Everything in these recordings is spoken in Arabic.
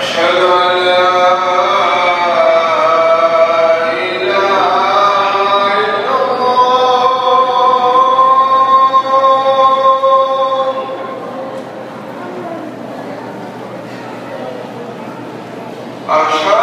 أشهد achar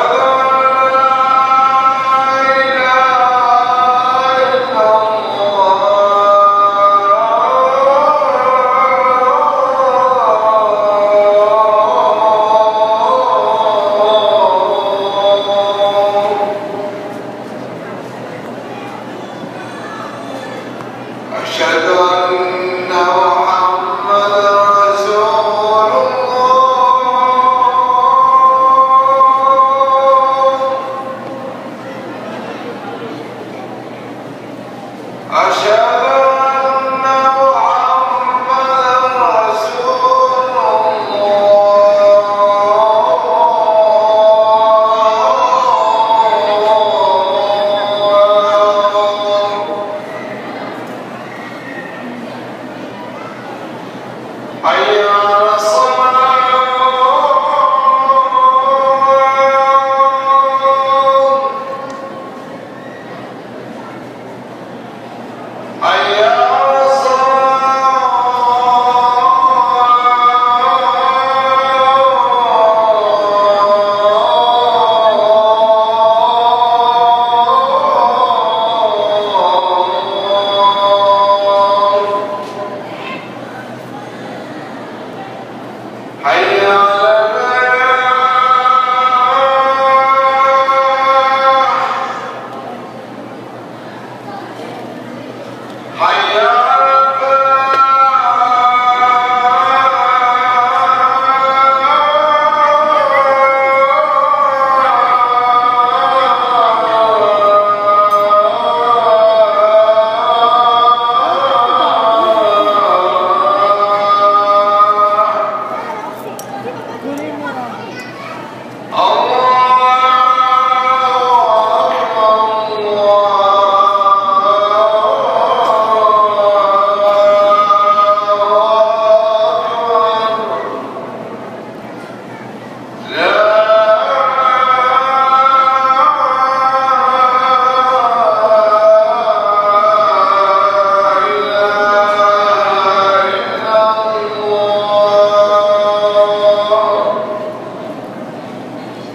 I am.